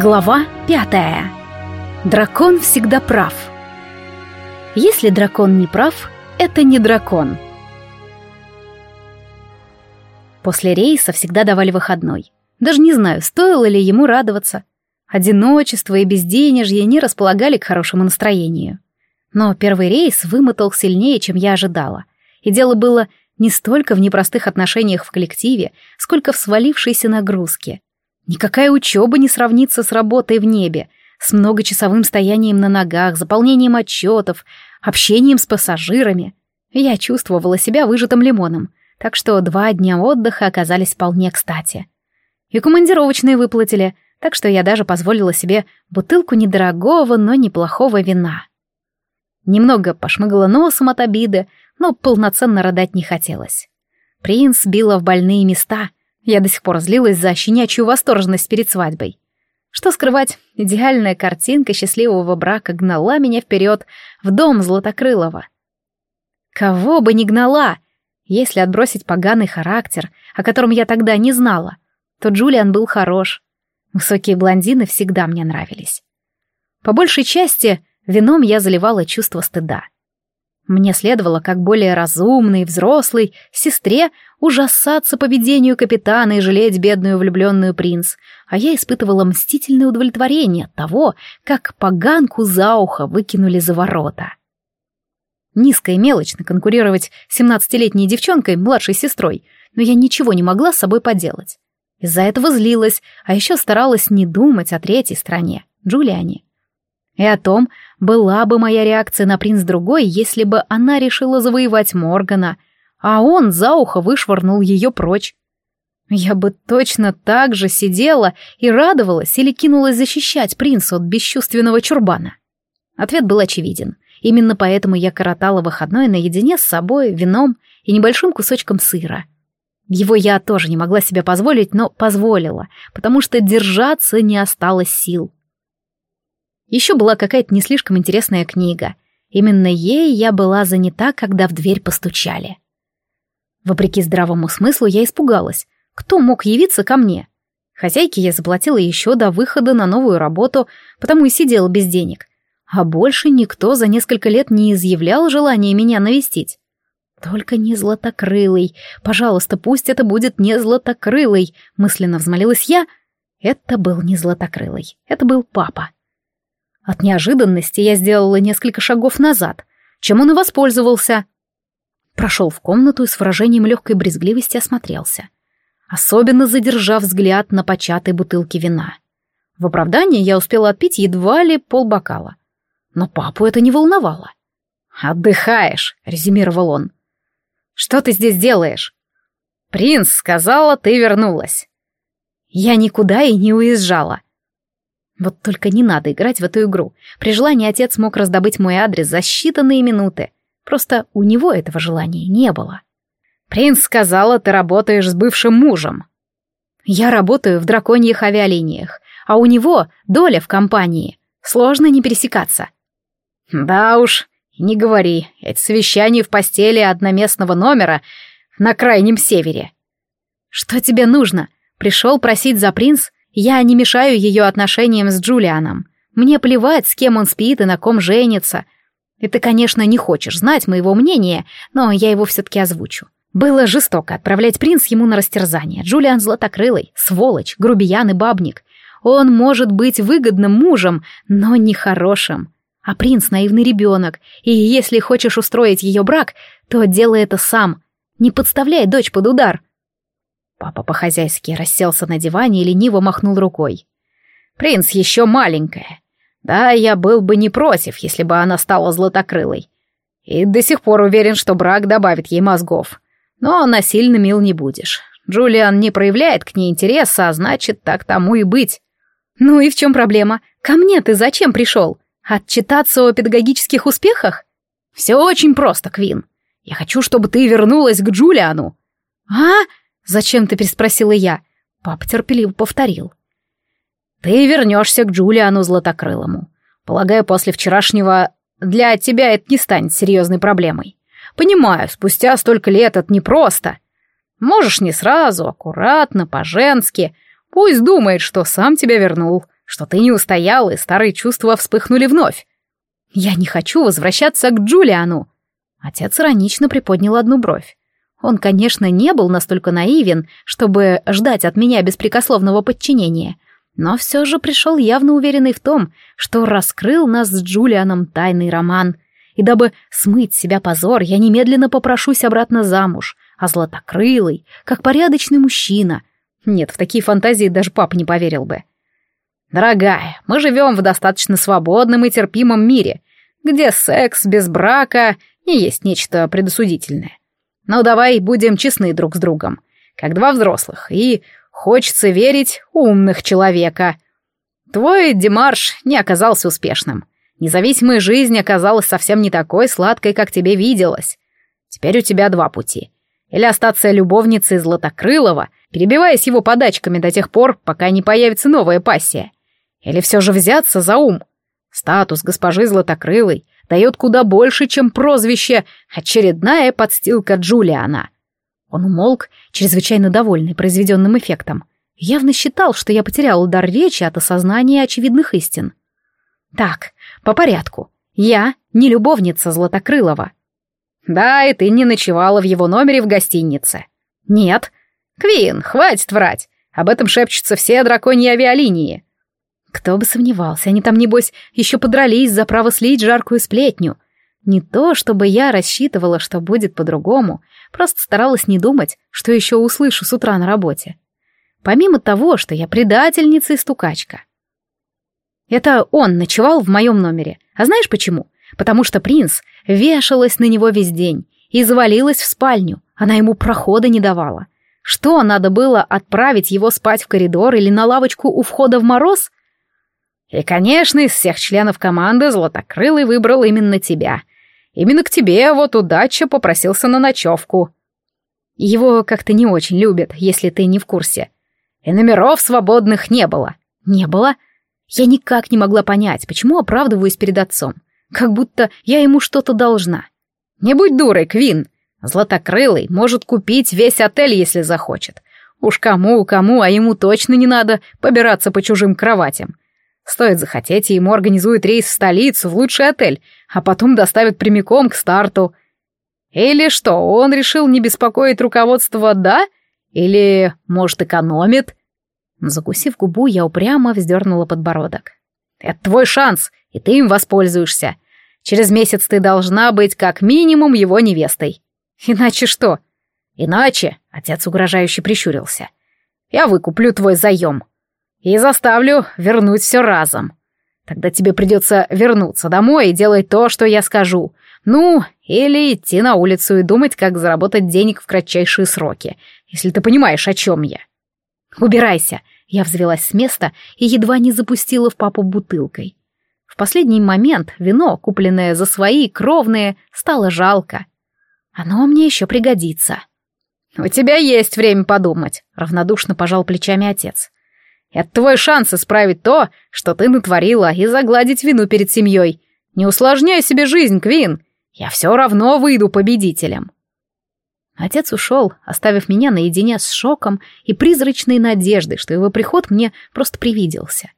Глава пятая. Дракон всегда прав. Если дракон не прав, это не дракон. После рейса всегда давали выходной. Даже не знаю, стоило ли ему радоваться. Одиночество и безденежье не располагали к хорошему настроению. Но первый рейс вымотал сильнее, чем я ожидала. И дело было не столько в непростых отношениях в коллективе, сколько в свалившейся нагрузке. Никакая учеба не сравнится с работой в небе, с многочасовым стоянием на ногах, заполнением отчетов, общением с пассажирами. Я чувствовала себя выжатым лимоном, так что два дня отдыха оказались вполне кстати. И командировочные выплатили, так что я даже позволила себе бутылку недорогого, но неплохого вина. Немного пошмыгала носом от обиды, но полноценно рыдать не хотелось. Принц била в больные места — я до сих пор злилась за щенячью восторженность перед свадьбой. Что скрывать, идеальная картинка счастливого брака гнала меня вперед в дом Златокрылова. Кого бы ни гнала, если отбросить поганый характер, о котором я тогда не знала, то Джулиан был хорош. Высокие блондины всегда мне нравились. По большей части вином я заливала чувство стыда. Мне следовало, как более разумный, взрослый, сестре ужасаться поведению капитана и жалеть бедную влюбленную принц, а я испытывала мстительное удовлетворение от того, как поганку за ухо выкинули за ворота. Низко и мелочно конкурировать с семнадцатилетней девчонкой, младшей сестрой, но я ничего не могла с собой поделать. Из-за этого злилась, а еще старалась не думать о третьей стране, Джулиане. И о том, была бы моя реакция на принц другой, если бы она решила завоевать Моргана, а он за ухо вышвырнул ее прочь. Я бы точно так же сидела и радовалась или кинулась защищать принца от бесчувственного чурбана. Ответ был очевиден. Именно поэтому я коротала выходной наедине с собой, вином и небольшим кусочком сыра. Его я тоже не могла себе позволить, но позволила, потому что держаться не осталось сил. Еще была какая-то не слишком интересная книга. Именно ей я была занята, когда в дверь постучали. Вопреки здравому смыслу я испугалась. Кто мог явиться ко мне? Хозяйке я заплатила еще до выхода на новую работу, потому и сидела без денег. А больше никто за несколько лет не изъявлял желания меня навестить. Только не златокрылый. Пожалуйста, пусть это будет не златокрылый, мысленно взмолилась я. Это был не златокрылый. Это был папа. От неожиданности я сделала несколько шагов назад, чем он и воспользовался. Прошел в комнату и с выражением легкой брезгливости осмотрелся, особенно задержав взгляд на початой бутылке вина. В оправдании я успела отпить едва ли полбокала. Но папу это не волновало. «Отдыхаешь», — резюмировал он. «Что ты здесь делаешь?» «Принц сказала, ты вернулась». «Я никуда и не уезжала. Вот только не надо играть в эту игру. При желании отец мог раздобыть мой адрес за считанные минуты. Просто у него этого желания не было. «Принц сказала, ты работаешь с бывшим мужем». «Я работаю в драконьих авиалиниях, а у него доля в компании. Сложно не пересекаться». «Да уж, не говори, эти совещания в постели одноместного номера на крайнем севере». «Что тебе нужно? Пришел просить за принц?» Я не мешаю ее отношениям с Джулианом. Мне плевать, с кем он спит и на ком женится. И ты, конечно, не хочешь знать моего мнения, но я его все-таки озвучу. Было жестоко отправлять принц ему на растерзание. Джулиан златокрылый, сволочь, грубиян и бабник. Он может быть выгодным мужем, но не хорошим. А принц наивный ребенок, и если хочешь устроить ее брак, то делай это сам. Не подставляй дочь под удар. Папа по-хозяйски расселся на диване и лениво махнул рукой. «Принц еще маленькая. Да, я был бы не против, если бы она стала златокрылой. И до сих пор уверен, что брак добавит ей мозгов. Но насильно мил не будешь. Джулиан не проявляет к ней интереса, а значит, так тому и быть». «Ну и в чем проблема? Ко мне ты зачем пришел? Отчитаться о педагогических успехах?» «Все очень просто, Квин. Я хочу, чтобы ты вернулась к Джулиану». «А?» Зачем ты переспросила я? Папа терпеливо повторил. Ты вернешься к Джулиану Златокрылому. Полагаю, после вчерашнего для тебя это не станет серьезной проблемой. Понимаю, спустя столько лет это непросто. Можешь не сразу, аккуратно, по-женски. Пусть думает, что сам тебя вернул. что ты не устоял, и старые чувства вспыхнули вновь. Я не хочу возвращаться к Джулиану. Отец иронично приподнял одну бровь. Он, конечно, не был настолько наивен, чтобы ждать от меня беспрекословного подчинения, но все же пришел явно уверенный в том, что раскрыл нас с Джулианом тайный роман. И дабы смыть себя позор, я немедленно попрошусь обратно замуж, а златокрылый, как порядочный мужчина. Нет, в такие фантазии даже папа не поверил бы. Дорогая, мы живем в достаточно свободном и терпимом мире, где секс без брака не есть нечто предосудительное. Но давай будем честны друг с другом, как два взрослых, и хочется верить умных человека. Твой демарш не оказался успешным. Независимая жизнь оказалась совсем не такой сладкой, как тебе виделось. Теперь у тебя два пути. Или остаться любовницей Златокрылова, перебиваясь его подачками до тех пор, пока не появится новая пассия. Или все же взяться за ум. Статус госпожи Златокрылой дает куда больше, чем прозвище «очередная подстилка Джулиана». Он умолк, чрезвычайно довольный произведенным эффектом. Явно считал, что я потерял удар речи от осознания очевидных истин. Так, по порядку. Я не любовница Златокрылова. Да, и ты не ночевала в его номере в гостинице. Нет. Квин, хватит врать. Об этом шепчутся все драконьи авиалинии. Кто бы сомневался, они там, небось, еще подрались за право слить жаркую сплетню. Не то, чтобы я рассчитывала, что будет по-другому, просто старалась не думать, что еще услышу с утра на работе. Помимо того, что я предательница и стукачка. Это он ночевал в моем номере. А знаешь почему? Потому что принц вешалась на него весь день и завалилась в спальню. Она ему прохода не давала. Что, надо было отправить его спать в коридор или на лавочку у входа в мороз? И, конечно, из всех членов команды Златокрылый выбрал именно тебя. Именно к тебе вот удача попросился на ночевку. Его как-то не очень любят, если ты не в курсе. И номеров свободных не было. Не было? Я никак не могла понять, почему оправдываюсь перед отцом. Как будто я ему что-то должна. Не будь дурой, Квин. Златокрылый может купить весь отель, если захочет. Уж кому-кому, а ему точно не надо побираться по чужим кроватям. Стоит захотеть, и ему организуют рейс в столицу, в лучший отель, а потом доставят прямиком к старту. Или что, он решил не беспокоить руководство «да»? Или, может, экономит? Закусив губу, я упрямо вздернула подбородок. «Это твой шанс, и ты им воспользуешься. Через месяц ты должна быть как минимум его невестой. Иначе что?» «Иначе», — отец угрожающе прищурился, — «я выкуплю твой заем и заставлю вернуть все разом. Тогда тебе придется вернуться домой и делать то, что я скажу. Ну, или идти на улицу и думать, как заработать денег в кратчайшие сроки, если ты понимаешь, о чем я. Убирайся. Я взвелась с места и едва не запустила в папу бутылкой. В последний момент вино, купленное за свои кровные, стало жалко. Оно мне еще пригодится. «У тебя есть время подумать», — равнодушно пожал плечами отец. Это твой шанс исправить то, что ты натворила, и загладить вину перед семьей. Не усложняй себе жизнь, Квин. Я все равно выйду победителем. Отец ушел, оставив меня наедине с шоком и призрачной надеждой, что его приход мне просто привиделся.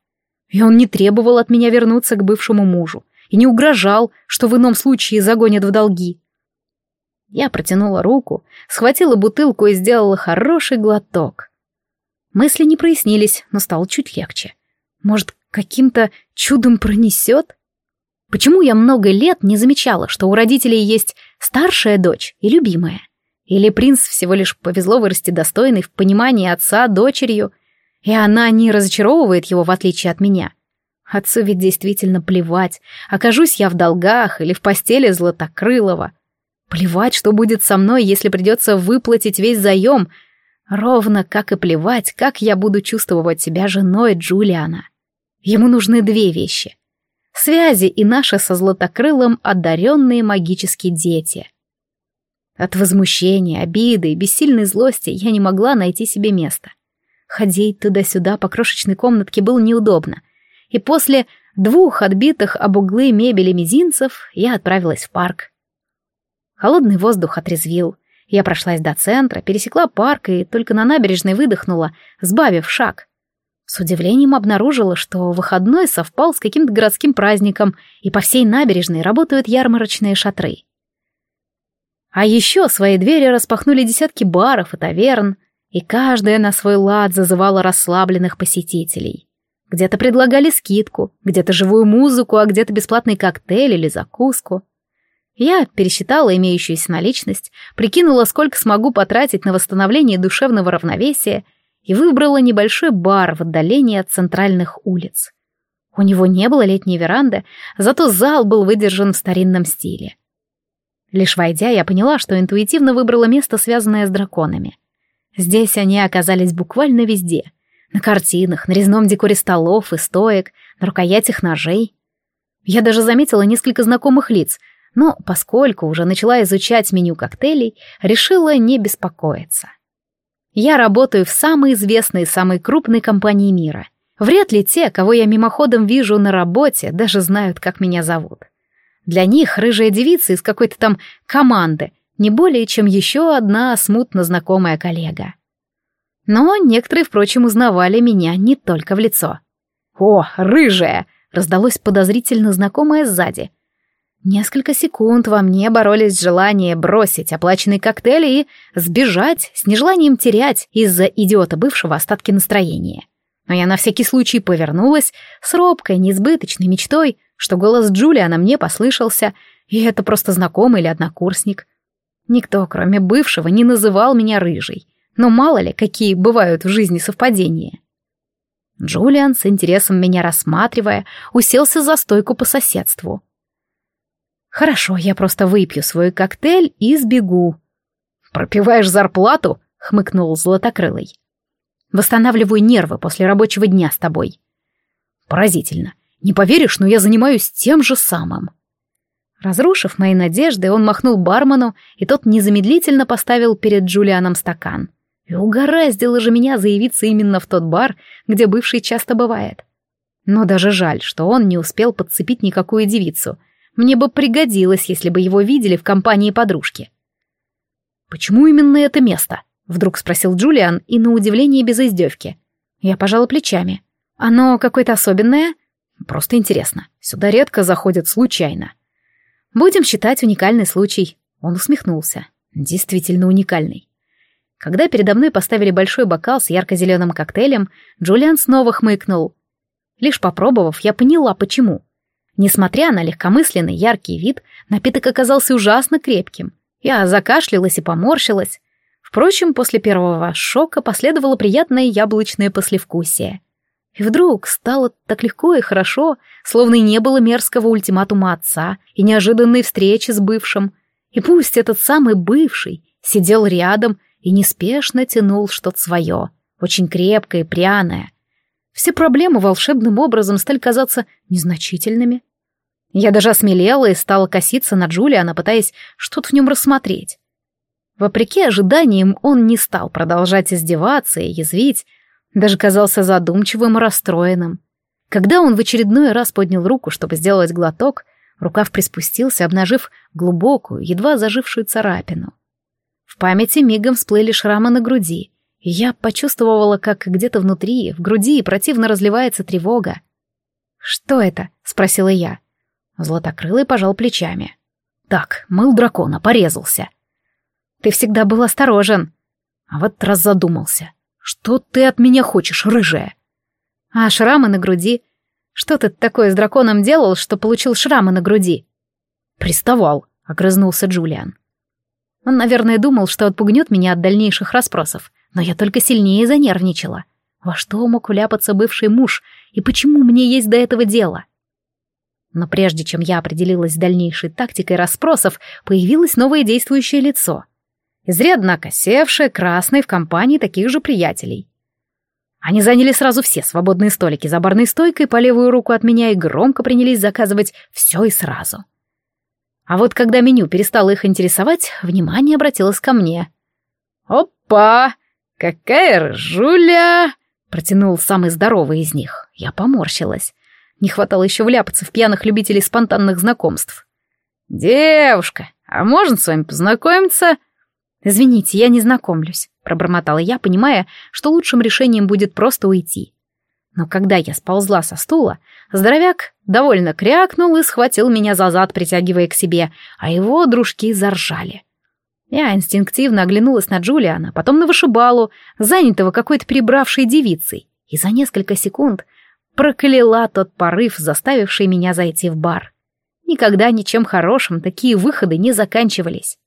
И он не требовал от меня вернуться к бывшему мужу, и не угрожал, что в ином случае загонят в долги. Я протянула руку, схватила бутылку и сделала хороший глоток. Мысли не прояснились, но стало чуть легче. Может, каким-то чудом пронесет? Почему я много лет не замечала, что у родителей есть старшая дочь и любимая? Или принц всего лишь повезло вырасти достойной в понимании отца дочерью, и она не разочаровывает его в отличие от меня? Отцу ведь действительно плевать, окажусь я в долгах или в постели Златокрылова. Плевать, что будет со мной, если придется выплатить весь заем — Ровно как и плевать, как я буду чувствовать себя женой Джулиана. Ему нужны две вещи. Связи и наши со Златокрылом одаренные магические дети. От возмущения, обиды и бессильной злости я не могла найти себе места. Ходить туда-сюда по крошечной комнатке было неудобно, и после двух отбитых об углы мебели мизинцев я отправилась в парк. Холодный воздух отрезвил, я прошлась до центра, пересекла парк и только на набережной выдохнула, сбавив шаг. С удивлением обнаружила, что выходной совпал с каким-то городским праздником, и по всей набережной работают ярмарочные шатры. А еще свои двери распахнули десятки баров и таверн, и каждая на свой лад зазывала расслабленных посетителей. Где-то предлагали скидку, где-то живую музыку, а где-то бесплатный коктейль или закуску. Я пересчитала имеющуюся наличность, прикинула, сколько смогу потратить на восстановление душевного равновесия и выбрала небольшой бар в отдалении от центральных улиц. У него не было летней веранды, зато зал был выдержан в старинном стиле. Лишь войдя, я поняла, что интуитивно выбрала место, связанное с драконами. Здесь они оказались буквально везде. На картинах, на резном декоре столов и стоек, на рукоятях ножей. Я даже заметила несколько знакомых лиц, но, поскольку уже начала изучать меню коктейлей, решила не беспокоиться. Я работаю в самой известной и самой крупной компании мира. Вряд ли те, кого я мимоходом вижу на работе, даже знают, как меня зовут. Для них рыжая девица из какой-то там команды не более чем еще одна смутно знакомая коллега. Но некоторые, впрочем, узнавали меня не только в лицо. «О, рыжая!» — раздалось подозрительно знакомое сзади. Несколько секунд во мне боролись желание бросить оплаченный коктейль и сбежать с нежеланием терять из-за идиота бывшего остатки настроения. Но я на всякий случай повернулась с робкой, несбыточной мечтой, что голос Джулиана мне послышался, и это просто знакомый или однокурсник. Никто, кроме бывшего, не называл меня рыжей, но мало ли, какие бывают в жизни совпадения. Джулиан, с интересом меня рассматривая, уселся за стойку по соседству — Хорошо, я просто выпью свой коктейль и сбегу. Пропиваешь зарплату? хмыкнул Златокрылый. Восстанавливаю нервы после рабочего дня с тобой. Поразительно. Не поверишь, но я занимаюсь тем же самым. Разрушив мои надежды, он махнул бармену, и тот незамедлительно поставил перед Джулианом стакан. И угораздило же меня заявиться именно в тот бар, где бывший часто бывает. Но даже жаль, что он не успел подцепить никакую девицу — мне бы пригодилось, если бы его видели в компании подружки. «Почему именно это место?» — вдруг спросил Джулиан и на удивление без издевки. Я пожала плечами. «Оно какое-то особенное?» «Просто интересно. Сюда редко заходят случайно». «Будем считать уникальный случай». Он усмехнулся. «Действительно уникальный». Когда передо мной поставили большой бокал с ярко-зеленым коктейлем, Джулиан снова хмыкнул. Лишь попробовав, я поняла, почему. Несмотря на легкомысленный яркий вид, напиток оказался ужасно крепким. Я закашлялась и поморщилась. Впрочем, после первого шока последовало приятное яблочное послевкусие. И вдруг стало так легко и хорошо, словно и не было мерзкого ультиматума отца и неожиданной встречи с бывшим. И пусть этот самый бывший сидел рядом и неспешно тянул что-то свое, очень крепкое и пряное. Все проблемы волшебным образом стали казаться незначительными. Я даже осмелела и стала коситься на Джулиана, пытаясь что-то в нем рассмотреть. Вопреки ожиданиям, он не стал продолжать издеваться и язвить, даже казался задумчивым и расстроенным. Когда он в очередной раз поднял руку, чтобы сделать глоток, рукав приспустился, обнажив глубокую, едва зажившую царапину. В памяти мигом всплыли шрамы на груди, и я почувствовала, как где-то внутри, в груди противно разливается тревога. «Что это?» — спросила я. Златокрылый пожал плечами. «Так, мыл дракона, порезался». «Ты всегда был осторожен». А вот раз задумался. «Что ты от меня хочешь, рыжая?» «А шрамы на груди? Что ты такое с драконом делал, что получил шрамы на груди?» «Приставал», — огрызнулся Джулиан. Он, наверное, думал, что отпугнет меня от дальнейших расспросов, но я только сильнее занервничала. Во что мог вляпаться бывший муж, и почему мне есть до этого дело? Но прежде чем я определилась с дальнейшей тактикой расспросов, появилось новое действующее лицо. Изрядно окосевшее, красное в компании таких же приятелей. Они заняли сразу все свободные столики за барной стойкой по левую руку от меня и громко принялись заказывать все и сразу. А вот когда меню перестало их интересовать, внимание обратилось ко мне. «Опа! Какая ржуля!» — протянул самый здоровый из них. Я поморщилась. Не хватало еще вляпаться в пьяных любителей спонтанных знакомств. «Девушка, а можно с вами познакомиться?» «Извините, я не знакомлюсь», — пробормотала я, понимая, что лучшим решением будет просто уйти. Но когда я сползла со стула, здоровяк довольно крякнул и схватил меня за зад, притягивая к себе, а его дружки заржали. Я инстинктивно оглянулась на Джулиана, потом на вышибалу, занятого какой-то прибравшей девицей, и за несколько секунд прокляла тот порыв, заставивший меня зайти в бар. Никогда ничем хорошим такие выходы не заканчивались.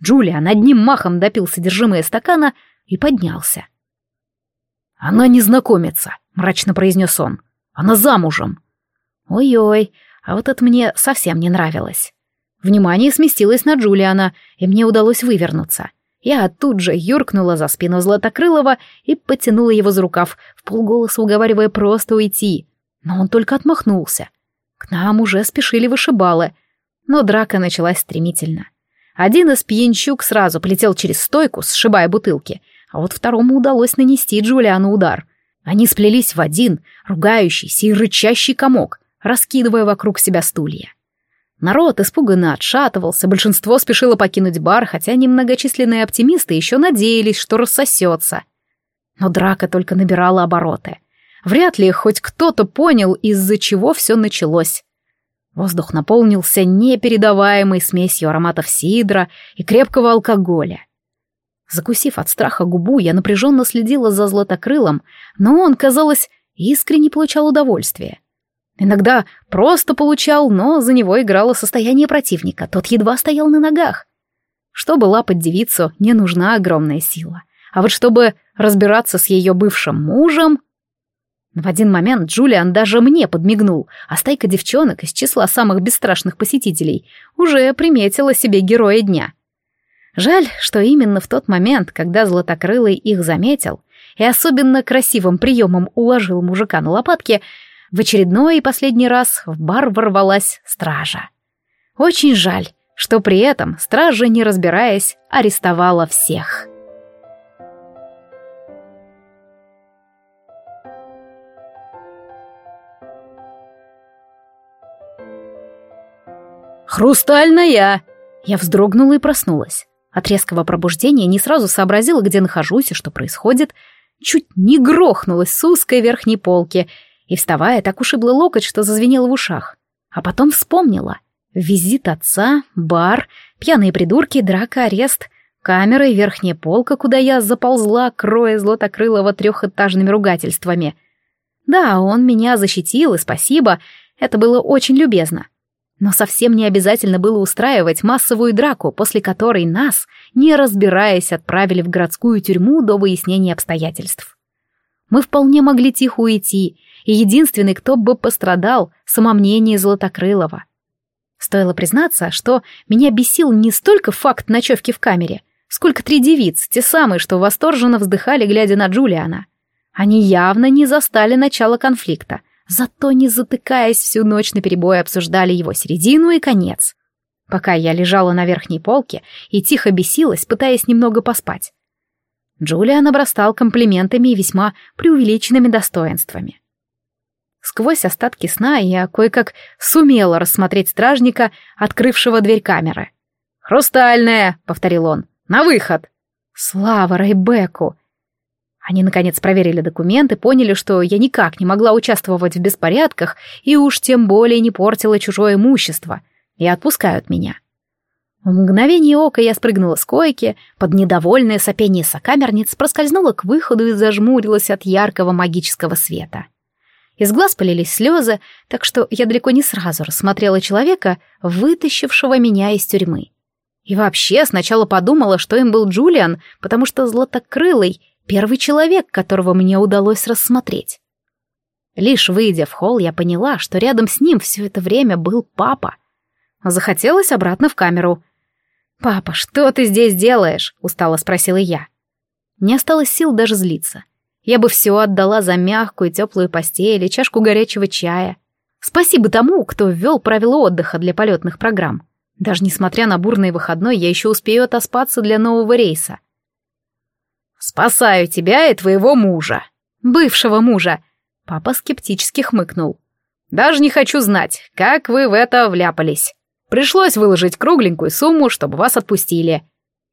Джулиан одним махом допил содержимое стакана и поднялся. «Она незнакомится», — мрачно произнес он. «Она замужем». Ой-ой, а вот это мне совсем не нравилось. Внимание сместилось на Джулиана, и мне удалось вывернуться. Я тут же юркнула за спину Златокрылова и потянула его за рукав, в полголоса уговаривая просто уйти. Но он только отмахнулся. К нам уже спешили вышибалы. Но драка началась стремительно. Один из пьянчук сразу полетел через стойку, сшибая бутылки, а вот второму удалось нанести Джулиану удар. Они сплелись в один, ругающийся и рычащий комок, раскидывая вокруг себя стулья. Народ испуганно отшатывался, большинство спешило покинуть бар, хотя немногочисленные оптимисты еще надеялись, что рассосется. Но драка только набирала обороты. Вряд ли хоть кто-то понял, из-за чего все началось. Воздух наполнился непередаваемой смесью ароматов сидра и крепкого алкоголя. Закусив от страха губу, я напряженно следила за златокрылом, но он, казалось, искренне получал удовольствие. Иногда просто получал, но за него играло состояние противника, тот едва стоял на ногах. Чтобы лапать девицу, не нужна огромная сила. А вот чтобы разбираться с ее бывшим мужем... В один момент Джулиан даже мне подмигнул, а стайка девчонок из числа самых бесстрашных посетителей уже приметила себе героя дня — Жаль, что именно в тот момент, когда Златокрылый их заметил и особенно красивым приемом уложил мужика на лопатки, в очередной и последний раз в бар ворвалась стража. Очень жаль, что при этом стража, не разбираясь, арестовала всех. «Хрустальная!» Я вздрогнула и проснулась. От резкого пробуждения не сразу сообразила, где нахожусь и что происходит. Чуть не грохнулась с узкой верхней полки и, вставая, так ушибла локоть, что зазвенело в ушах. А потом вспомнила. Визит отца, бар, пьяные придурки, драка, арест, камера и верхняя полка, куда я заползла, кроя Златокрылого трехэтажными ругательствами. Да, он меня защитил, и спасибо, это было очень любезно. Но совсем не обязательно было устраивать массовую драку, после которой нас, не разбираясь, отправили в городскую тюрьму до выяснения обстоятельств. Мы вполне могли тихо уйти, и единственный, кто бы пострадал, самомнение Златокрылова. Стоило признаться, что меня бесил не столько факт ночевки в камере, сколько три девиц, те самые, что восторженно вздыхали, глядя на Джулиана. Они явно не застали начало конфликта, Зато, не затыкаясь, всю ночь наперебой обсуждали его середину и конец. Пока я лежала на верхней полке и тихо бесилась, пытаясь немного поспать. Джулиан обрастал комплиментами и весьма преувеличенными достоинствами. Сквозь остатки сна я кое-как сумела рассмотреть стражника, открывшего дверь камеры. «Хрустальная!» — повторил он. «На выход!» «Слава Рейбеку!» Они, наконец, проверили документы, поняли, что я никак не могла участвовать в беспорядках и уж тем более не портила чужое имущество, и отпускают меня. В мгновение ока я спрыгнула с койки, под недовольное сопение сокамерниц проскользнула к выходу и зажмурилась от яркого магического света. Из глаз полились слезы, так что я далеко не сразу рассмотрела человека, вытащившего меня из тюрьмы. И вообще сначала подумала, что им был Джулиан, потому что златокрылый Первый человек, которого мне удалось рассмотреть. Лишь выйдя в холл, я поняла, что рядом с ним все это время был папа. Захотелось обратно в камеру. «Папа, что ты здесь делаешь?» — устало спросила я. Не осталось сил даже злиться. Я бы все отдала за мягкую теплую постель и чашку горячего чая. Спасибо тому, кто ввел правила отдыха для полетных программ. Даже несмотря на бурный выходной, я еще успею отоспаться для нового рейса. «Спасаю тебя и твоего мужа». «Бывшего мужа». Папа скептически хмыкнул. «Даже не хочу знать, как вы в это вляпались. Пришлось выложить кругленькую сумму, чтобы вас отпустили».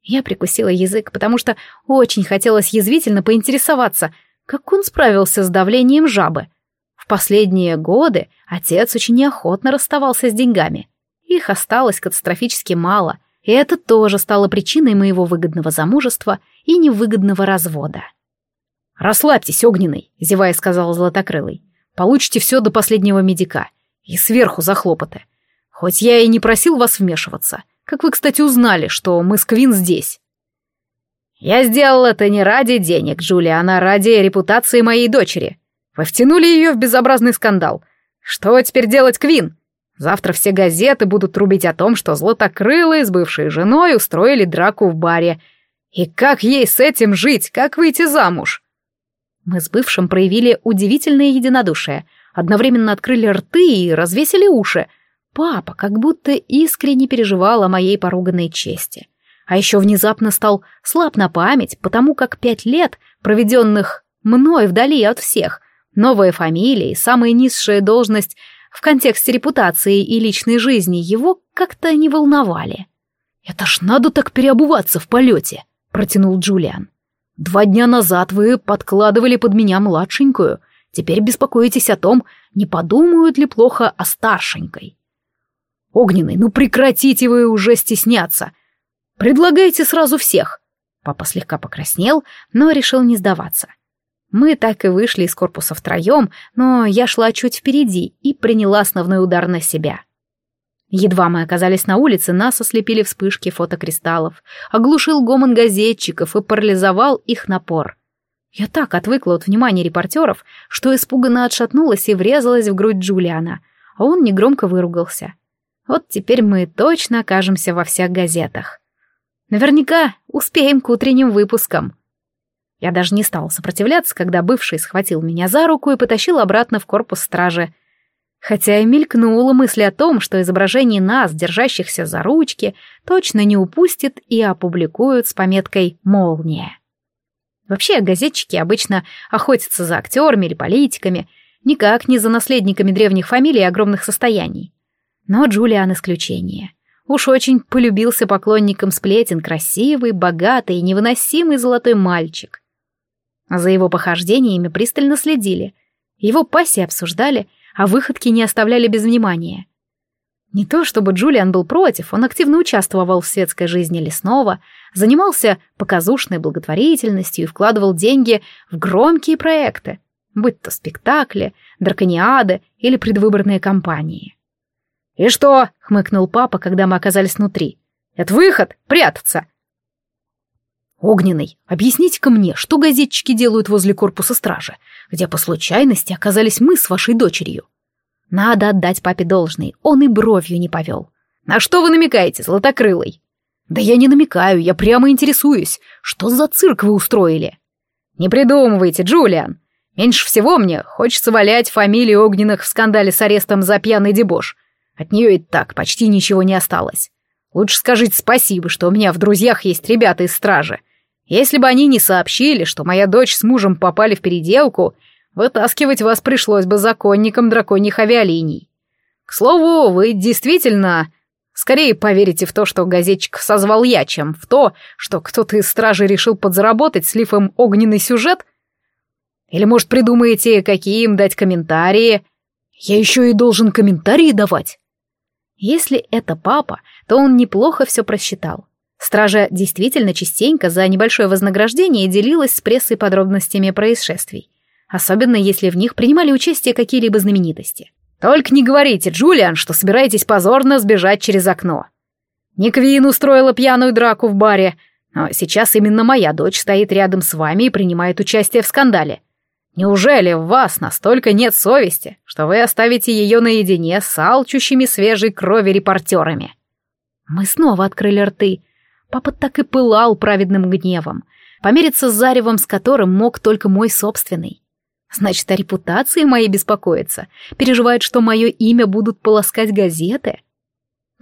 Я прикусила язык, потому что очень хотелось язвительно поинтересоваться, Как он справился с давлением жабы? В последние годы отец очень неохотно расставался с деньгами. Их осталось катастрофически мало, и это тоже стало причиной моего выгодного замужества и невыгодного развода. «Расслабьтесь, огненный», — зевая сказал Златокрылый. «Получите все до последнего медика. И сверху за хлопоты. Хоть я и не просил вас вмешиваться. Как вы, кстати, узнали, что мы с Квин здесь?» «Я сделал это не ради денег, Джулия, а ради репутации моей дочери. Вы втянули ее в безобразный скандал. Что теперь делать, Квин? Завтра все газеты будут трубить о том, что Златокрылые с бывшей женой устроили драку в баре. И как ей с этим жить, как выйти замуж?» Мы с бывшим проявили удивительное единодушие, одновременно открыли рты и развесили уши. Папа как будто искренне переживал о моей поруганной чести. А еще внезапно стал слаб на память, потому как пять лет, проведенных мной вдали от всех, новая фамилия и самая низшая должность в контексте репутации и личной жизни его как-то не волновали. «Это ж надо так переобуваться в полете», — протянул Джулиан. Два дня назад вы подкладывали под меня младшенькую, теперь беспокоитесь о том, не подумают ли плохо о старшенькой. Огненный, ну прекратите вы уже стесняться. Предлагайте сразу всех. Папа слегка покраснел, но решил не сдаваться. Мы так и вышли из корпуса втроем, но я шла чуть впереди и приняла основной удар на себя. Едва мы оказались на улице, нас ослепили вспышки фотокристаллов, оглушил гомон газетчиков и парализовал их напор. Я так отвыкла от внимания репортеров, что испуганно отшатнулась и врезалась в грудь Джулиана, а он негромко выругался. Вот теперь мы точно окажемся во всех газетах. Наверняка успеем к утренним выпускам. Я даже не стала сопротивляться, когда бывший схватил меня за руку и потащил обратно в корпус стражи — Хотя и мелькнула мысль о том, что изображение нас, держащихся за ручки, точно не упустит и опубликуют с пометкой «Молния». Вообще, газетчики обычно охотятся за актерами или политиками, никак не за наследниками древних фамилий и огромных состояний. Но Джулиан исключение. Уж очень полюбился поклонникам сплетен красивый, богатый и невыносимый золотой мальчик. За его похождениями пристально следили. Его пассии обсуждали — а выходки не оставляли без внимания. Не то чтобы Джулиан был против, он активно участвовал в светской жизни лесного, занимался показушной благотворительностью и вкладывал деньги в громкие проекты, будь то спектакли, дракониады или предвыборные кампании. «И что?» — хмыкнул папа, когда мы оказались внутри. «Это выход! Прятаться!» «Огненный, объясните-ка мне, что газетчики делают возле корпуса стражи, где по случайности оказались мы с вашей дочерью?» «Надо отдать папе должный, он и бровью не повел». «На что вы намекаете, Златокрылый?» «Да я не намекаю, я прямо интересуюсь. Что за цирк вы устроили?» «Не придумывайте, Джулиан. Меньше всего мне хочется валять фамилию Огненных в скандале с арестом за пьяный дебош. От нее и так почти ничего не осталось. Лучше скажите спасибо, что у меня в друзьях есть ребята из стражи. Если бы они не сообщили, что моя дочь с мужем попали в переделку, вытаскивать вас пришлось бы законникам драконьих авиалиний. К слову, вы действительно скорее поверите в то, что газетчик созвал я, чем в то, что кто-то из стражи решил подзаработать, слив им огненный сюжет? Или, может, придумаете, какие им дать комментарии? Я еще и должен комментарии давать. Если это папа, то он неплохо все просчитал. Стража действительно частенько за небольшое вознаграждение делилась с прессой подробностями происшествий, особенно если в них принимали участие какие-либо знаменитости. «Только не говорите, Джулиан, что собираетесь позорно сбежать через окно. Не устроила пьяную драку в баре, но сейчас именно моя дочь стоит рядом с вами и принимает участие в скандале. Неужели в вас настолько нет совести, что вы оставите ее наедине с алчущими свежей крови репортерами?» Мы снова открыли рты, Папа так и пылал праведным гневом, помериться с заревом, с которым мог только мой собственный. Значит, о репутации моей беспокоится, переживает, что мое имя будут полоскать газеты.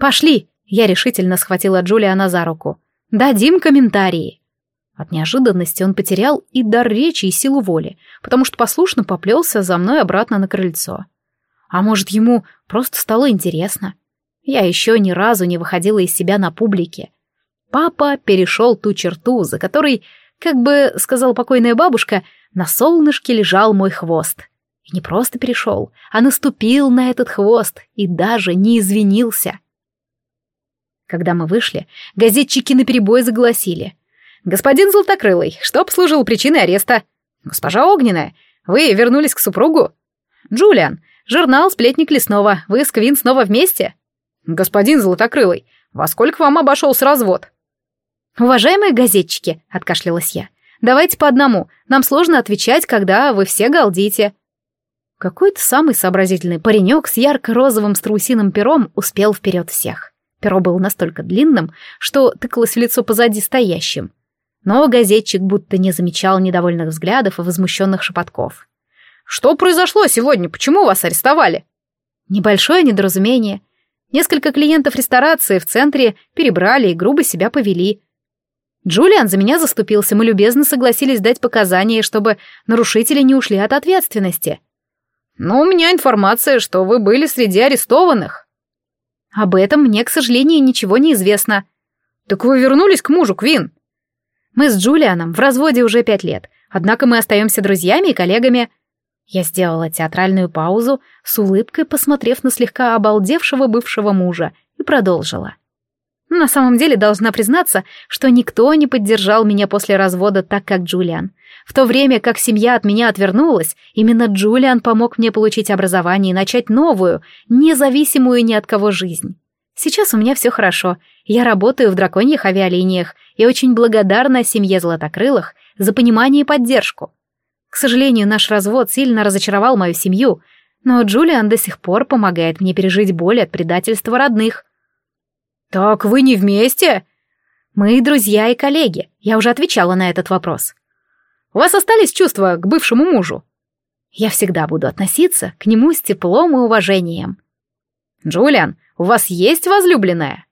«Пошли!» — я решительно схватила Джулиана за руку. «Дадим комментарии!» От неожиданности он потерял и дар речи, и силу воли, потому что послушно поплелся за мной обратно на крыльцо. А может, ему просто стало интересно? Я еще ни разу не выходила из себя на публике, Папа перешел ту черту, за которой Как бы сказала покойная бабушка, на солнышке лежал мой хвост. И не просто перешел, а наступил на этот хвост и даже не извинился. Когда мы вышли, газетчики наперебой загласили. «Господин Золотокрылый, что послужило причиной ареста?» «Госпожа Огненная, вы вернулись к супругу?» «Джулиан, журнал «Сплетник лесного», вы с Квин снова вместе?» «Господин Золотокрылый, во сколько вам обошелся развод?» «Уважаемые газетчики», — откашлялась я, — «давайте по одному, нам сложно отвечать, когда вы все галдите». Какой-то самый сообразительный паренек с ярко-розовым страусиным пером успел вперед всех. Перо было настолько длинным, что тыкалось в лицо позади стоящим. Но газетчик будто не замечал недовольных взглядов и возмущенных шепотков. «Что произошло сегодня? Почему вас арестовали?» «Небольшое недоразумение. Несколько клиентов ресторации в центре перебрали и грубо себя повели. Джулиан за меня заступился, мы любезно согласились дать показания, чтобы нарушители не ушли от ответственности. Но у меня информация, что вы были среди арестованных. Об этом мне, к сожалению, ничего не известно. Так вы вернулись к мужу, Квин? Мы с Джулианом в разводе уже пять лет, однако мы остаемся друзьями и коллегами. Я сделала театральную паузу, с улыбкой посмотрев на слегка обалдевшего бывшего мужа, и продолжила. На самом деле должна признаться, что никто не поддержал меня после развода так, как Джулиан. В то время как семья от меня отвернулась, именно Джулиан помог мне получить образование и начать новую, независимую ни от кого жизнь. Сейчас у меня все хорошо. Я работаю в драконьих авиалиниях и очень благодарна семье Златокрылых за понимание и поддержку. К сожалению, наш развод сильно разочаровал мою семью, но Джулиан до сих пор помогает мне пережить боль от предательства родных. «Так вы не вместе?» «Мы друзья и коллеги. Я уже отвечала на этот вопрос. У вас остались чувства к бывшему мужу? Я всегда буду относиться к нему с теплом и уважением. Джулиан, у вас есть возлюбленная?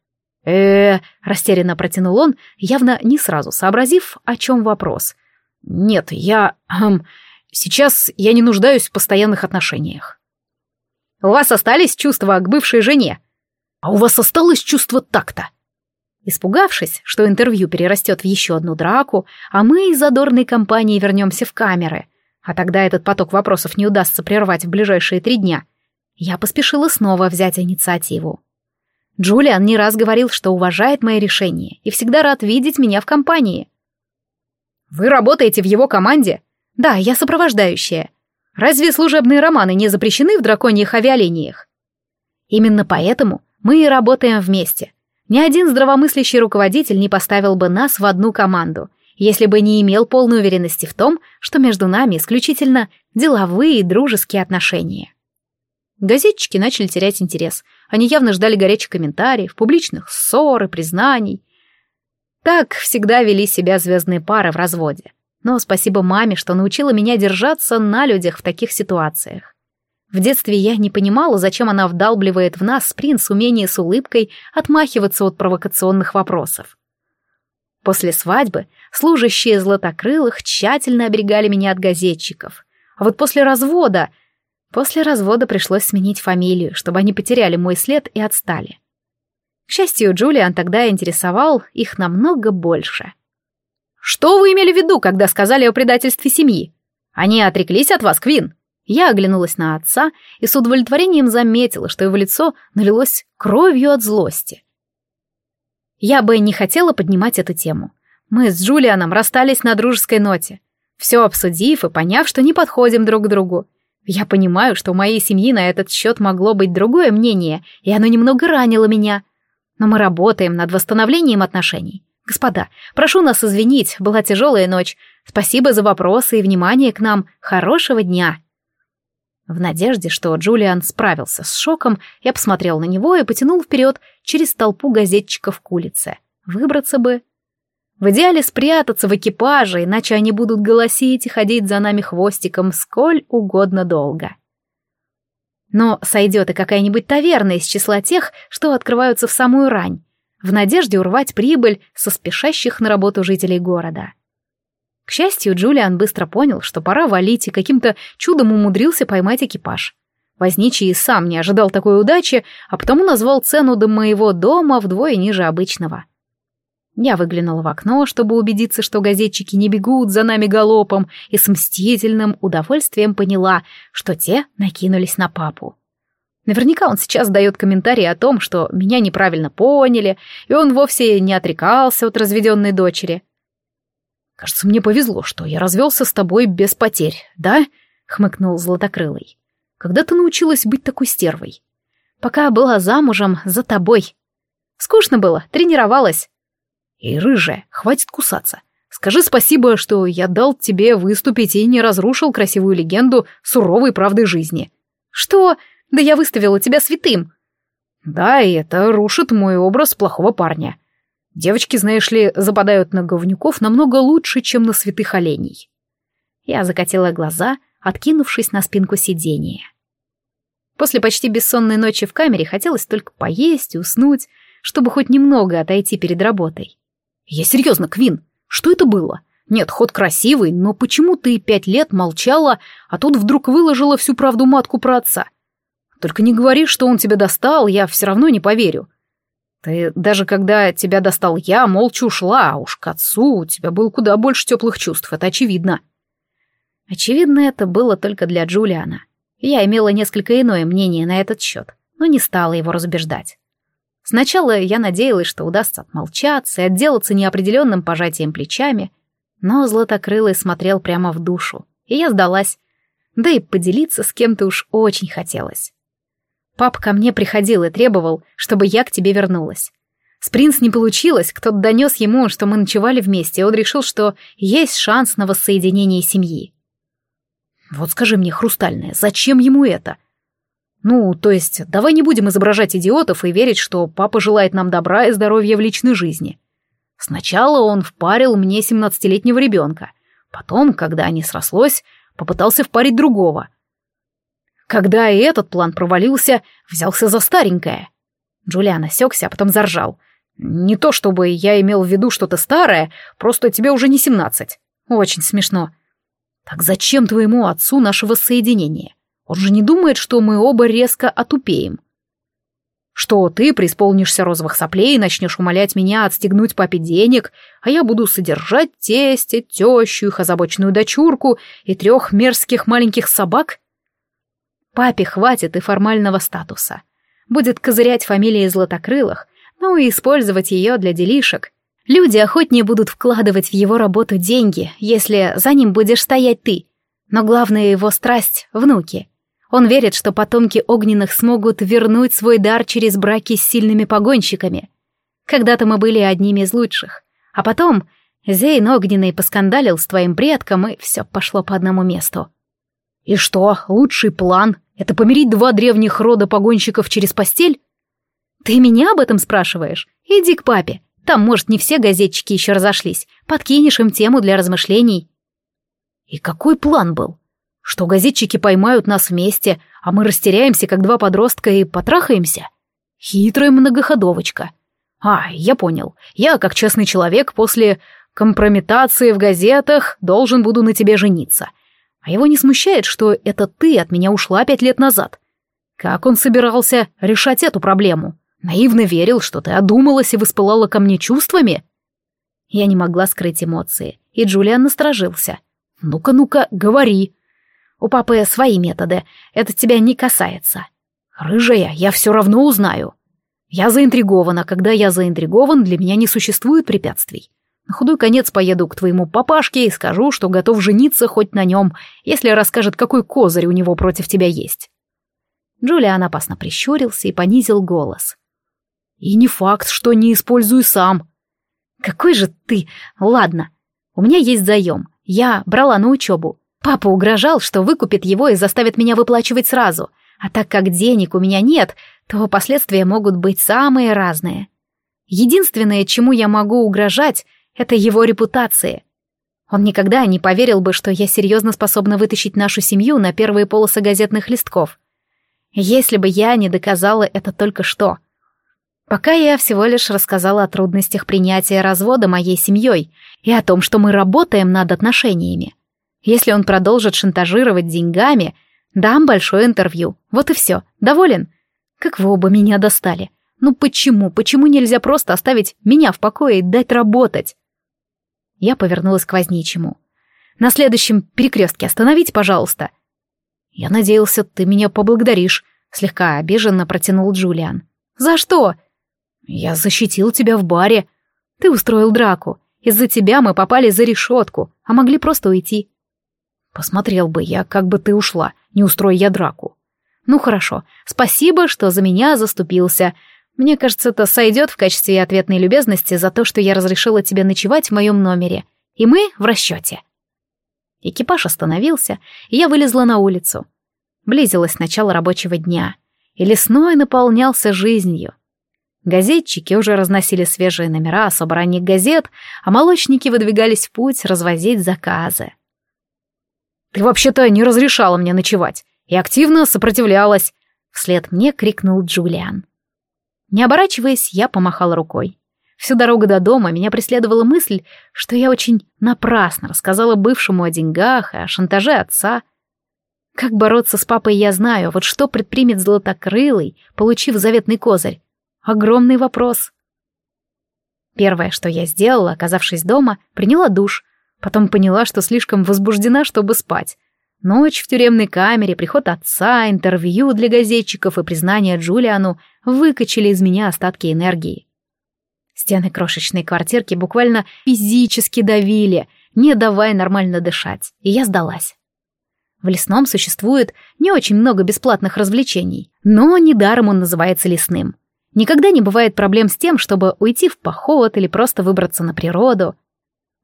э, -э растерянно протянул он, явно не сразу сообразив, о чем вопрос. Нет, я... Эм, сейчас я не нуждаюсь в постоянных отношениях. У вас остались чувства к бывшей жене? А у вас осталось чувство такта? Испугавшись, что интервью перерастет в еще одну драку, а мы из задорной компании вернемся в камеры, а тогда этот поток вопросов не удастся прервать в ближайшие три дня, я поспешила снова взять инициативу. Джулиан не раз говорил, что уважает мои решения и всегда рад видеть меня в компании. «Вы работаете в его команде?» «Да, я сопровождающая. Разве служебные романы не запрещены в драконьих авиалиниях?» «Именно поэтому мы и работаем вместе. Ни один здравомыслящий руководитель не поставил бы нас в одну команду, если бы не имел полной уверенности в том, что между нами исключительно деловые и дружеские отношения. Газетчики начали терять интерес. Они явно ждали горячих комментариев, публичных ссор и признаний. Так всегда вели себя звездные пары в разводе. Но спасибо маме, что научила меня держаться на людях в таких ситуациях. В детстве я не понимала, зачем она вдалбливает в нас, принц, умение с улыбкой отмахиваться от провокационных вопросов. После свадьбы служащие златокрылых тщательно оберегали меня от газетчиков. А вот после развода... После развода пришлось сменить фамилию, чтобы они потеряли мой след и отстали. К счастью, Джулиан тогда интересовал их намного больше. «Что вы имели в виду, когда сказали о предательстве семьи? Они отреклись от вас, Квин?» Я оглянулась на отца и с удовлетворением заметила, что его лицо налилось кровью от злости. Я бы не хотела поднимать эту тему. Мы с Джулианом расстались на дружеской ноте, все обсудив и поняв, что не подходим друг к другу. Я понимаю, что у моей семьи на этот счет могло быть другое мнение, и оно немного ранило меня. Но мы работаем над восстановлением отношений. Господа, прошу нас извинить, была тяжелая ночь. Спасибо за вопросы и внимание к нам. Хорошего дня. В надежде, что Джулиан справился с шоком, я посмотрел на него и потянул вперед через толпу газетчиков к улице. Выбраться бы. В идеале спрятаться в экипаже, иначе они будут голосить и ходить за нами хвостиком сколь угодно долго. Но сойдет и какая-нибудь таверна из числа тех, что открываются в самую рань, в надежде урвать прибыль со спешащих на работу жителей города. К счастью, Джулиан быстро понял, что пора валить, и каким-то чудом умудрился поймать экипаж. Возничий и сам не ожидал такой удачи, а потому назвал цену до моего дома вдвое ниже обычного. Я выглянула в окно, чтобы убедиться, что газетчики не бегут за нами галопом, и с мстительным удовольствием поняла, что те накинулись на папу. Наверняка он сейчас дает комментарии о том, что меня неправильно поняли, и он вовсе не отрекался от разведенной дочери. «Кажется, мне повезло, что я развелся с тобой без потерь, да?» — хмыкнул Златокрылый. «Когда ты научилась быть такой стервой?» «Пока была замужем за тобой. Скучно было, тренировалась». «И, рыжая, хватит кусаться. Скажи спасибо, что я дал тебе выступить и не разрушил красивую легенду суровой правды жизни». «Что? Да я выставила тебя святым». «Да, и это рушит мой образ плохого парня. Девочки, знаешь ли, западают на говнюков намного лучше, чем на святых оленей». Я закатила глаза, откинувшись на спинку сиденья. После почти бессонной ночи в камере хотелось только поесть и уснуть, чтобы хоть немного отойти перед работой. «Я серьезно, Квин, что это было? Нет, ход красивый, но почему ты пять лет молчала, а тут вдруг выложила всю правду матку про отца? Только не говори, что он тебя достал, я все равно не поверю. Ты даже когда тебя достал я, молча ушла, а уж к отцу у тебя было куда больше теплых чувств, это очевидно». Очевидно, это было только для Джулиана. Я имела несколько иное мнение на этот счет, но не стала его разубеждать. Сначала я надеялась, что удастся отмолчаться и отделаться неопределенным пожатием плечами, но Златокрылый смотрел прямо в душу, и я сдалась. Да и поделиться с кем-то уж очень хотелось. Пап ко мне приходил и требовал, чтобы я к тебе вернулась. С принц не получилось, кто-то донес ему, что мы ночевали вместе, и он решил, что есть шанс на воссоединение семьи. Вот скажи мне, Хрустальная, зачем ему это? Ну, то есть, давай не будем изображать идиотов и верить, что папа желает нам добра и здоровья в личной жизни. Сначала он впарил мне семнадцатилетнего ребенка. Потом, когда они срослось, попытался впарить другого. Когда и этот план провалился, взялся за старенькое. Джулиан осекся, а потом заржал. Не то чтобы я имел в виду что-то старое, просто тебе уже не семнадцать. Очень смешно. Так зачем твоему отцу наше воссоединение? Он же не думает, что мы оба резко отупеем. Что ты преисполнишься розовых соплей и начнешь умолять меня отстегнуть папе денег, а я буду содержать тестя, тещу, их озабоченную дочурку и трех мерзких маленьких собак? Папе хватит и формального статуса. Будет козырять фамилией Златокрылых, ну и использовать ее для делишек. Люди охотнее будут вкладывать в его работу деньги, если за ним будешь стоять ты. Но главная его страсть — внуки — он верит, что потомки огненных смогут вернуть свой дар через браки с сильными погонщиками. Когда-то мы были одними из лучших. А потом Зейн огненный поскандалил с твоим предком, и все пошло по одному месту. И что, лучший план — это помирить два древних рода погонщиков через постель? Ты меня об этом спрашиваешь? Иди к папе. Там, может, не все газетчики еще разошлись. Подкинешь им тему для размышлений. И какой план был? Что газетчики поймают нас вместе, а мы растеряемся, как два подростка, и потрахаемся? Хитрая многоходовочка. А, я понял. Я, как честный человек, после компрометации в газетах должен буду на тебе жениться. А его не смущает, что это ты от меня ушла пять лет назад. Как он собирался решать эту проблему? Наивно верил, что ты одумалась и воспылала ко мне чувствами? Я не могла скрыть эмоции, и Джулиан насторожился. «Ну-ка, ну-ка, говори!» У папы свои методы, это тебя не касается. Рыжая, я все равно узнаю. Я заинтригована, когда я заинтригован, для меня не существует препятствий. На худой конец поеду к твоему папашке и скажу, что готов жениться хоть на нем, если расскажет, какой козырь у него против тебя есть. Джулиан опасно прищурился и понизил голос. И не факт, что не использую сам. Какой же ты... Ладно, у меня есть заем. Я брала на учебу. Папа угрожал, что выкупит его и заставит меня выплачивать сразу, а так как денег у меня нет, то последствия могут быть самые разные. Единственное, чему я могу угрожать, это его репутация. Он никогда не поверил бы, что я серьезно способна вытащить нашу семью на первые полосы газетных листков. Если бы я не доказала это только что. Пока я всего лишь рассказала о трудностях принятия развода моей семьей и о том, что мы работаем над отношениями. Если он продолжит шантажировать деньгами, дам большое интервью. Вот и все. Доволен? Как вы оба меня достали. Ну почему, почему нельзя просто оставить меня в покое и дать работать? Я повернулась к возничему. На следующем перекрестке остановите, пожалуйста. Я надеялся, ты меня поблагодаришь, слегка обиженно протянул Джулиан. За что? Я защитил тебя в баре. Ты устроил драку. Из-за тебя мы попали за решетку, а могли просто уйти. Посмотрел бы я, как бы ты ушла, не устрой я драку. Ну хорошо, спасибо, что за меня заступился. Мне кажется, это сойдет в качестве ответной любезности за то, что я разрешила тебе ночевать в моем номере. И мы в расчете. Экипаж остановился, и я вылезла на улицу. Близилось начало рабочего дня, и лесной наполнялся жизнью. Газетчики уже разносили свежие номера особо ранних газет, а молочники выдвигались в путь развозить заказы. «Ты вообще-то не разрешала мне ночевать и активно сопротивлялась», — вслед мне крикнул Джулиан. Не оборачиваясь, я помахала рукой. Всю дорогу до дома меня преследовала мысль, что я очень напрасно рассказала бывшему о деньгах и о шантаже отца. Как бороться с папой я знаю, вот что предпримет Златокрылый, получив заветный козырь? Огромный вопрос. Первое, что я сделала, оказавшись дома, приняла душ, потом поняла, что слишком возбуждена, чтобы спать. Ночь в тюремной камере, приход отца, интервью для газетчиков и признание Джулиану выкачали из меня остатки энергии. Стены крошечной квартирки буквально физически давили, не давая нормально дышать, и я сдалась. В лесном существует не очень много бесплатных развлечений, но недаром он называется лесным. Никогда не бывает проблем с тем, чтобы уйти в поход или просто выбраться на природу.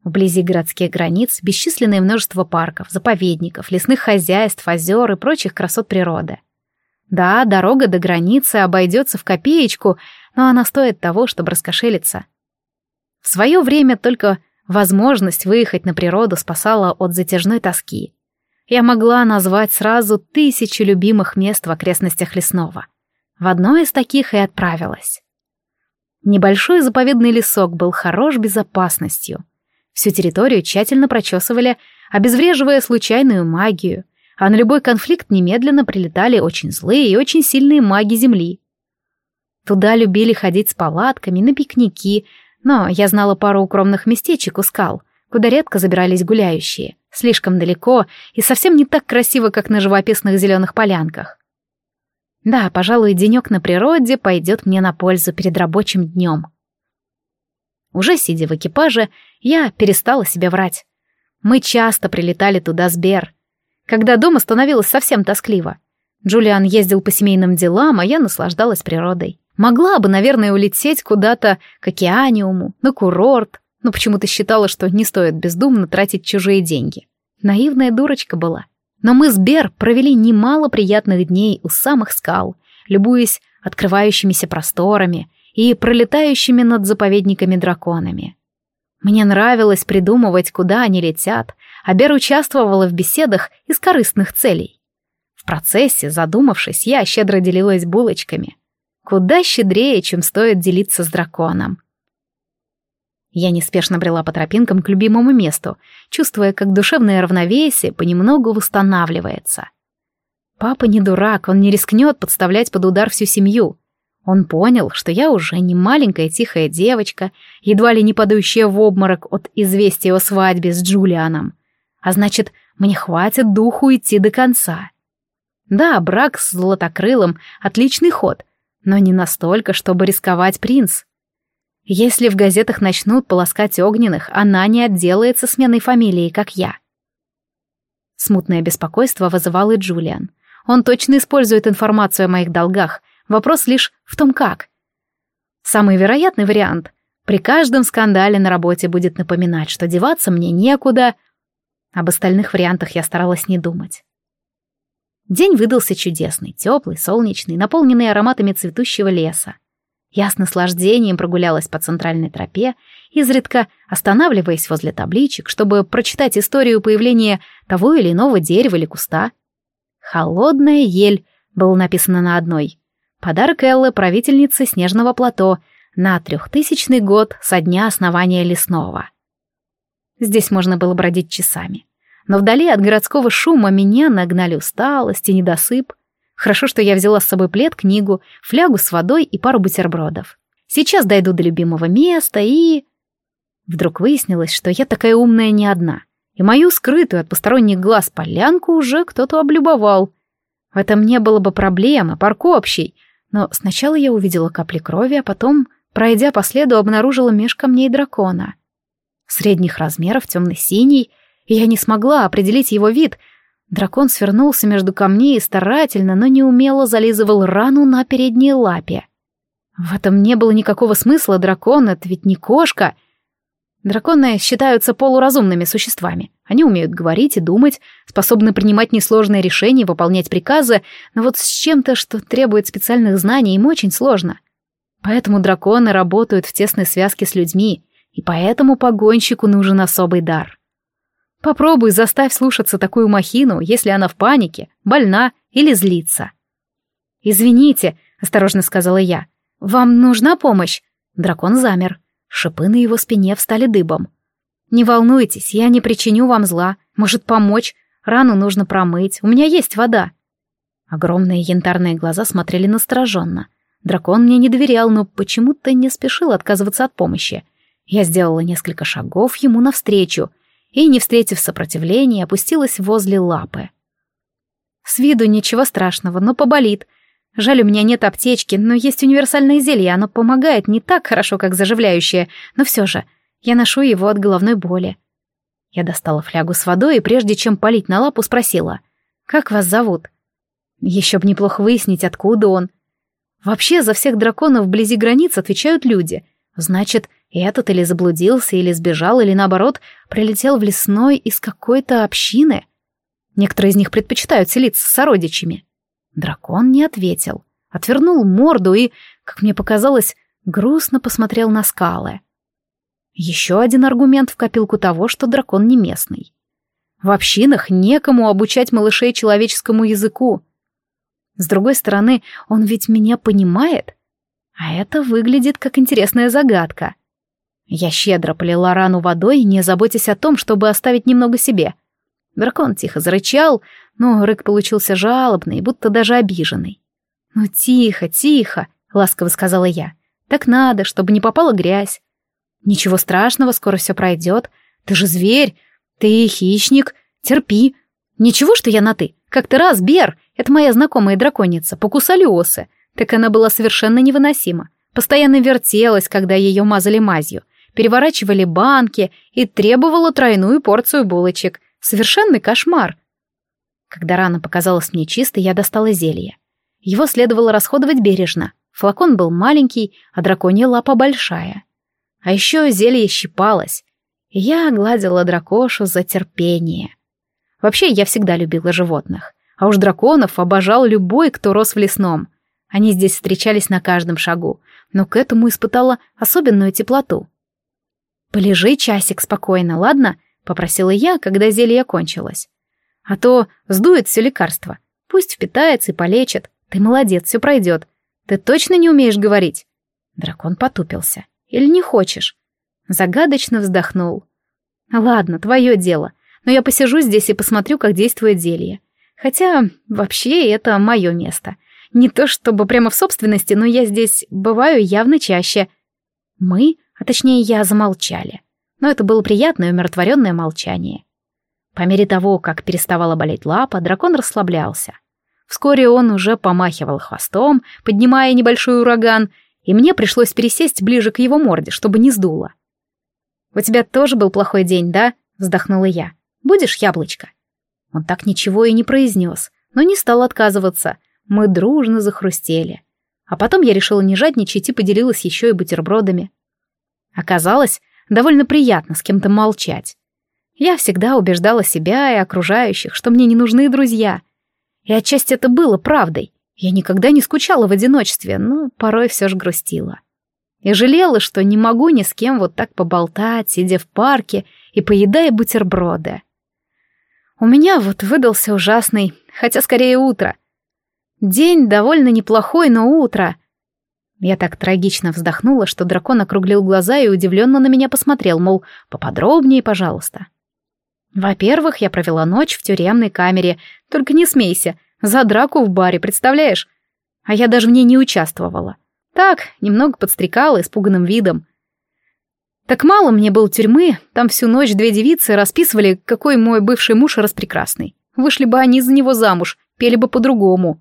Вблизи городских границ бесчисленное множество парков, заповедников, лесных хозяйств, озер и прочих красот природы. Да, дорога до границы обойдется в копеечку, но она стоит того, чтобы раскошелиться. В свое время только возможность выехать на природу спасала от затяжной тоски. Я могла назвать сразу тысячи любимых мест в окрестностях лесного. В одно из таких и отправилась. Небольшой заповедный лесок был хорош безопасностью. Всю территорию тщательно прочесывали, обезвреживая случайную магию, а на любой конфликт немедленно прилетали очень злые и очень сильные маги Земли. Туда любили ходить с палатками, на пикники, но я знала пару укромных местечек у скал, куда редко забирались гуляющие, слишком далеко и совсем не так красиво, как на живописных зеленых полянках. Да, пожалуй, денек на природе пойдет мне на пользу перед рабочим днем. Уже сидя в экипаже, я перестала себе врать. Мы часто прилетали туда с Бер. Когда дома становилось совсем тоскливо. Джулиан ездил по семейным делам, а я наслаждалась природой. Могла бы, наверное, улететь куда-то к океаниуму, на курорт, но почему-то считала, что не стоит бездумно тратить чужие деньги. Наивная дурочка была. Но мы с Бер провели немало приятных дней у самых скал, любуясь открывающимися просторами и пролетающими над заповедниками драконами. Мне нравилось придумывать, куда они летят, а Бер участвовала в беседах из корыстных целей. В процессе, задумавшись, я щедро делилась булочками. Куда щедрее, чем стоит делиться с драконом. Я неспешно брела по тропинкам к любимому месту, чувствуя, как душевное равновесие понемногу восстанавливается. Папа не дурак, он не рискнет подставлять под удар всю семью. Он понял, что я уже не маленькая тихая девочка, едва ли не падающая в обморок от известия о свадьбе с Джулианом. А значит, мне хватит духу идти до конца. Да, брак с Златокрылом — отличный ход, но не настолько, чтобы рисковать принц. Если в газетах начнут полоскать огненных, она не отделается сменой фамилии, как я. Смутное беспокойство вызывал и Джулиан. Он точно использует информацию о моих долгах. Вопрос лишь в том, как. Самый вероятный вариант — при каждом скандале на работе будет напоминать, что деваться мне некуда. Об остальных вариантах я старалась не думать. День выдался чудесный, теплый, солнечный, наполненный ароматами цветущего леса. Я с наслаждением прогулялась по центральной тропе, изредка останавливаясь возле табличек, чтобы прочитать историю появления того или иного дерева или куста. «Холодная ель» было написано на одной. Подарок Эллы правительнице Снежного плато на трехтысячный год со дня основания лесного. Здесь можно было бродить часами. Но вдали от городского шума меня нагнали усталость и недосып. Хорошо, что я взяла с собой плед, книгу, флягу с водой и пару бутербродов. Сейчас дойду до любимого места и... Вдруг выяснилось, что я такая умная не одна, и мою скрытую от посторонних глаз полянку уже кто-то облюбовал. В этом не было бы проблемы, парк общий, но сначала я увидела капли крови, а потом, пройдя по следу, обнаружила меж камней дракона. Средних размеров, темно-синий, и я не смогла определить его вид. Дракон свернулся между камней и старательно, но неумело зализывал рану на передней лапе. В этом не было никакого смысла, дракон — это ведь не кошка — Драконы считаются полуразумными существами. Они умеют говорить и думать, способны принимать несложные решения, выполнять приказы, но вот с чем-то, что требует специальных знаний, им очень сложно. Поэтому драконы работают в тесной связке с людьми, и поэтому погонщику нужен особый дар. Попробуй заставь слушаться такую махину, если она в панике, больна или злится. «Извините», — осторожно сказала я, — «вам нужна помощь?» Дракон замер. Шипы на его спине встали дыбом. «Не волнуйтесь, я не причиню вам зла. Может, помочь? Рану нужно промыть. У меня есть вода». Огромные янтарные глаза смотрели настороженно. Дракон мне не доверял, но почему-то не спешил отказываться от помощи. Я сделала несколько шагов ему навстречу и, не встретив сопротивления, опустилась возле лапы. С виду ничего страшного, но поболит — Жаль, у меня нет аптечки, но есть универсальное зелье, оно помогает не так хорошо, как заживляющее, но все же, я ношу его от головной боли. Я достала флягу с водой и прежде чем полить на лапу, спросила, «Как вас зовут?» Еще бы неплохо выяснить, откуда он. Вообще, за всех драконов вблизи границ отвечают люди. Значит, этот или заблудился, или сбежал, или наоборот, прилетел в лесной из какой-то общины. Некоторые из них предпочитают селиться с сородичами. Дракон не ответил, отвернул морду и, как мне показалось, грустно посмотрел на скалы. Еще один аргумент в копилку того, что дракон не местный. В общинах некому обучать малышей человеческому языку. С другой стороны, он ведь меня понимает. А это выглядит как интересная загадка. Я щедро полила рану водой, не заботясь о том, чтобы оставить немного себе. Дракон тихо зарычал, но рык получился жалобный, будто даже обиженный. «Ну тихо, тихо», — ласково сказала я. «Так надо, чтобы не попала грязь. Ничего страшного, скоро все пройдет. Ты же зверь, ты хищник, терпи. Ничего, что я на «ты». Как-то раз Бер, это моя знакомая драконица, покусали осы. Так она была совершенно невыносима. Постоянно вертелась, когда ее мазали мазью. Переворачивали банки и требовала тройную порцию булочек. Совершенный кошмар. Когда рана показалась мне чистой, я достала зелье. Его следовало расходовать бережно. Флакон был маленький, а драконья лапа большая. А еще зелье щипалось. Я гладила дракошу за терпение. Вообще, я всегда любила животных. А уж драконов обожал любой, кто рос в лесном. Они здесь встречались на каждом шагу, но к этому испытала особенную теплоту. «Полежи часик спокойно, ладно?» — попросила я, когда зелье кончилось. А то сдует все лекарство. Пусть впитается и полечит. Ты молодец, все пройдет. Ты точно не умеешь говорить?» Дракон потупился. «Или не хочешь?» Загадочно вздохнул. «Ладно, твое дело. Но я посижу здесь и посмотрю, как действует зелье. Хотя, вообще, это мое место. Не то чтобы прямо в собственности, но я здесь бываю явно чаще». Мы, а точнее я, замолчали. Но это было приятное умиротворенное молчание. По мере того, как переставала болеть лапа, дракон расслаблялся. Вскоре он уже помахивал хвостом, поднимая небольшой ураган, и мне пришлось пересесть ближе к его морде, чтобы не сдуло. «У тебя тоже был плохой день, да?» — вздохнула я. «Будешь яблочко?» Он так ничего и не произнес, но не стал отказываться. Мы дружно захрустели. А потом я решила не жадничать и поделилась еще и бутербродами. Оказалось, довольно приятно с кем-то молчать. Я всегда убеждала себя и окружающих, что мне не нужны друзья. И отчасти это было правдой. Я никогда не скучала в одиночестве, но порой все же грустила. И жалела, что не могу ни с кем вот так поболтать, сидя в парке и поедая бутерброды. У меня вот выдался ужасный, хотя скорее утро. День довольно неплохой, но утро. Я так трагично вздохнула, что дракон округлил глаза и удивленно на меня посмотрел, мол, поподробнее, пожалуйста. Во-первых, я провела ночь в тюремной камере. Только не смейся. За драку в баре, представляешь? А я даже в ней не участвовала. Так, немного подстрекала испуганным видом. Так мало мне было тюрьмы, там всю ночь две девицы расписывали, какой мой бывший муж распрекрасный. Вышли бы они за него замуж, пели бы по-другому.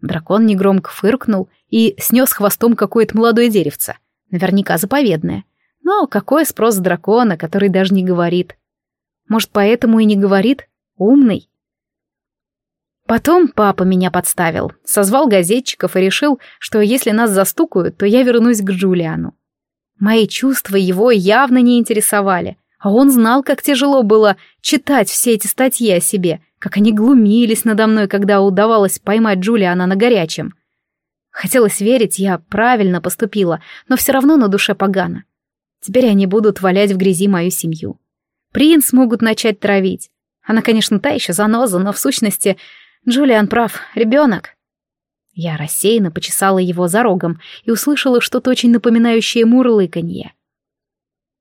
Дракон негромко фыркнул и снес хвостом какое-то молодое деревце. Наверняка заповедное. Но какой спрос дракона, который даже не говорит? Может, поэтому и не говорит? Умный. Потом папа меня подставил, созвал газетчиков и решил, что если нас застукают, то я вернусь к Джулиану. Мои чувства его явно не интересовали, а он знал, как тяжело было читать все эти статьи о себе, как они глумились надо мной, когда удавалось поймать Джулиана на горячем. Хотелось верить, я правильно поступила, но все равно на душе погано. Теперь они будут валять в грязи мою семью. Принц могут начать травить. Она, конечно, та еще заноза, но в сущности Джулиан прав, ребенок. Я рассеянно почесала его за рогом и услышала что-то очень напоминающее мурлыканье.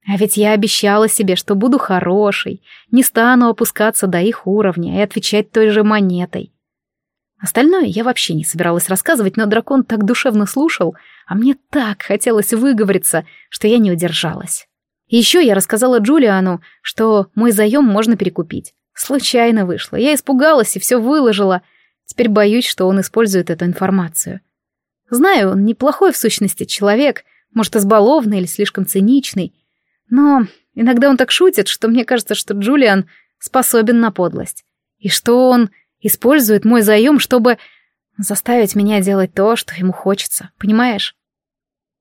А ведь я обещала себе, что буду хорошей, не стану опускаться до их уровня и отвечать той же монетой. Остальное я вообще не собиралась рассказывать, но дракон так душевно слушал, а мне так хотелось выговориться, что я не удержалась. Еще я рассказала Джулиану, что мой заем можно перекупить. Случайно вышло, я испугалась и все выложила — Теперь боюсь, что он использует эту информацию. Знаю, он неплохой в сущности человек, может, избалованный или слишком циничный, но иногда он так шутит, что мне кажется, что Джулиан способен на подлость, и что он использует мой заем, чтобы заставить меня делать то, что ему хочется, понимаешь?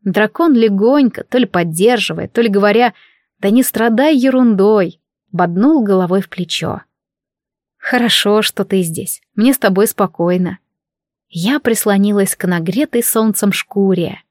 Дракон легонько, то ли поддерживая, то ли говоря «да не страдай ерундой», боднул головой в плечо. «Хорошо, что ты здесь. Мне с тобой спокойно». Я прислонилась к нагретой солнцем шкуре.